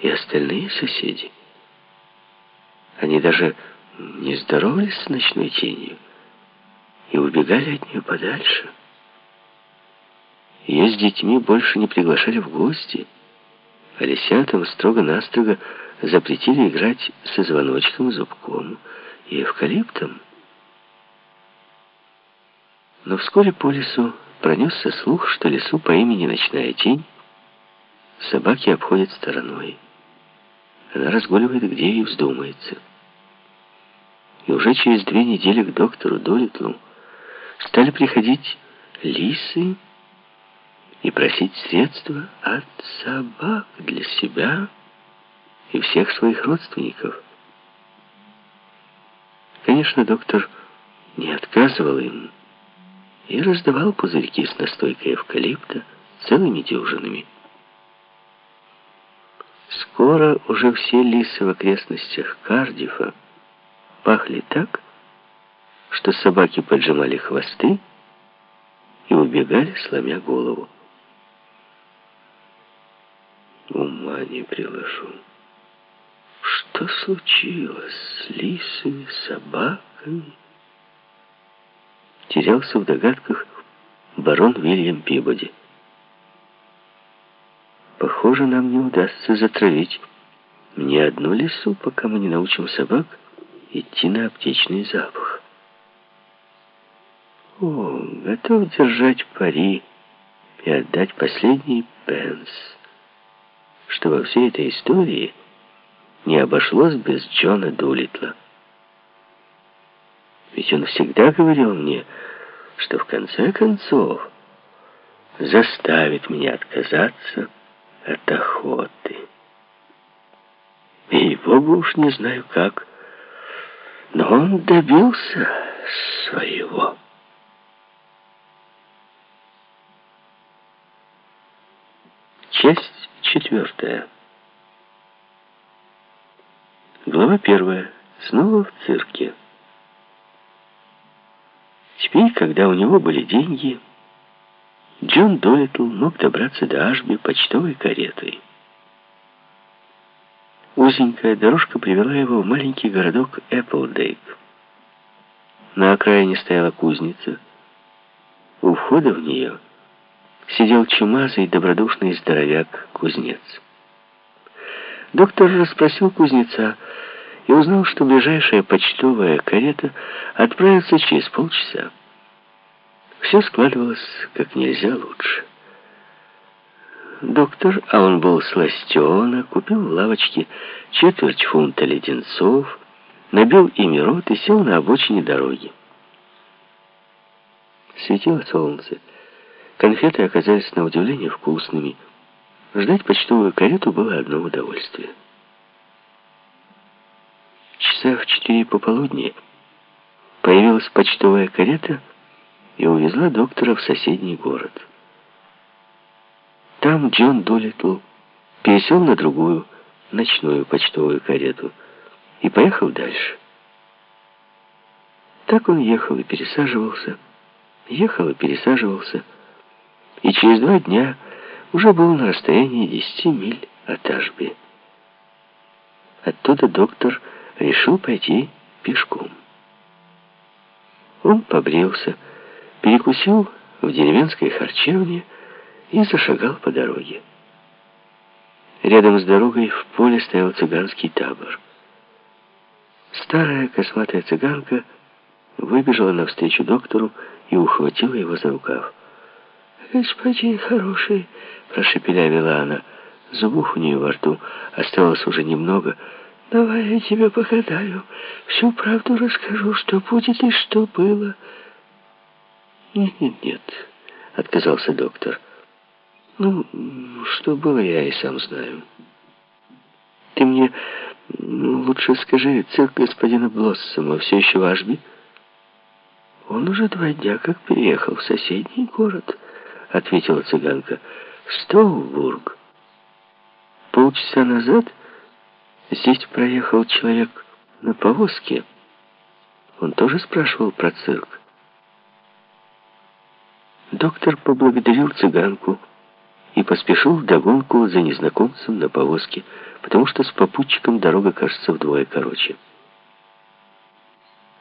и остальные соседи. Они даже не здоровались с ночной тенью и убегали от нее подальше. Ее с детьми больше не приглашали в гости, а лисятам строго-настрого запретили играть со звоночком, зубком и эвкалиптом. Но вскоре по лесу пронесся слух, что лесу по имени Ночная Тень собаки обходят стороной. Она разгуливает где ей вздумается. И уже через две недели к доктору Долитлу стали приходить лисы и просить средства от собак для себя и всех своих родственников. Конечно, доктор не отказывал им и раздавал пузырьки с настойкой эвкалипта целыми дюжинами. Скоро уже все лисы в окрестностях Кардифа пахли так, что собаки поджимали хвосты и убегали, сломя голову. Ума не приложу. Что случилось с лисами, собаками? терялся в догадках барон Вильям Пибоди. Похоже, нам не удастся затравить ни одну лесу, пока мы не научим собак идти на аптечный запах. О, готов держать пари и отдать последний пенс, что во всей этой истории не обошлось без Джона Дулитла. Ведь он всегда говорил мне, что в конце концов заставит меня отказаться от охоты. И богу уж не знаю как, но он добился своего. Часть четвертая. Глава первая. Снова в цирке. Теперь, когда у него были деньги, Джон Долитл мог добраться до Ашби почтовой каретой. Узенькая дорожка привела его в маленький городок Эпплдейк. На окраине стояла кузница. У входа в нее сидел чумазый добродушный здоровяк-кузнец. Доктор расспросил кузнеца, и узнал, что ближайшая почтовая карета отправится через полчаса. Все складывалось как нельзя лучше. Доктор, а он был сластена, купил в лавочке четверть фунта леденцов, набил ими рот и сел на обочине дороги. Светило солнце. Конфеты оказались на удивление вкусными. Ждать почтовую карету было одно удовольствие часа в четыре пополудни появилась почтовая карета и увезла доктора в соседний город. Там Джон Долитл пересел на другую, ночную почтовую карету и поехал дальше. Так он ехал и пересаживался, ехал и пересаживался, и через два дня уже был на расстоянии десяти миль от Ашби. Оттуда доктор решил пойти пешком. Он побрился, перекусил в деревенской харчевне и зашагал по дороге. Рядом с дорогой в поле стоял цыганский табор. Старая косматая цыганка выбежала навстречу доктору и ухватила его за рукав. «Господин хороший», — прошепелявила она, зубов у нее во рту осталось уже немного, — Давай я тебе погадаю, всю правду расскажу, что будет и что было. Нет, нет, нет, отказался доктор. Ну, что было, я и сам знаю. Ты мне ну, лучше скажи, цирк господина Блоссома все еще в Ашби? Он уже два дня как переехал в соседний город, ответила цыганка. Стоубург. Полчаса назад Здесь проехал человек на повозке. Он тоже спрашивал про цирк. Доктор поблагодарил цыганку и поспешил вдогонку за незнакомцем на повозке, потому что с попутчиком дорога кажется вдвое короче.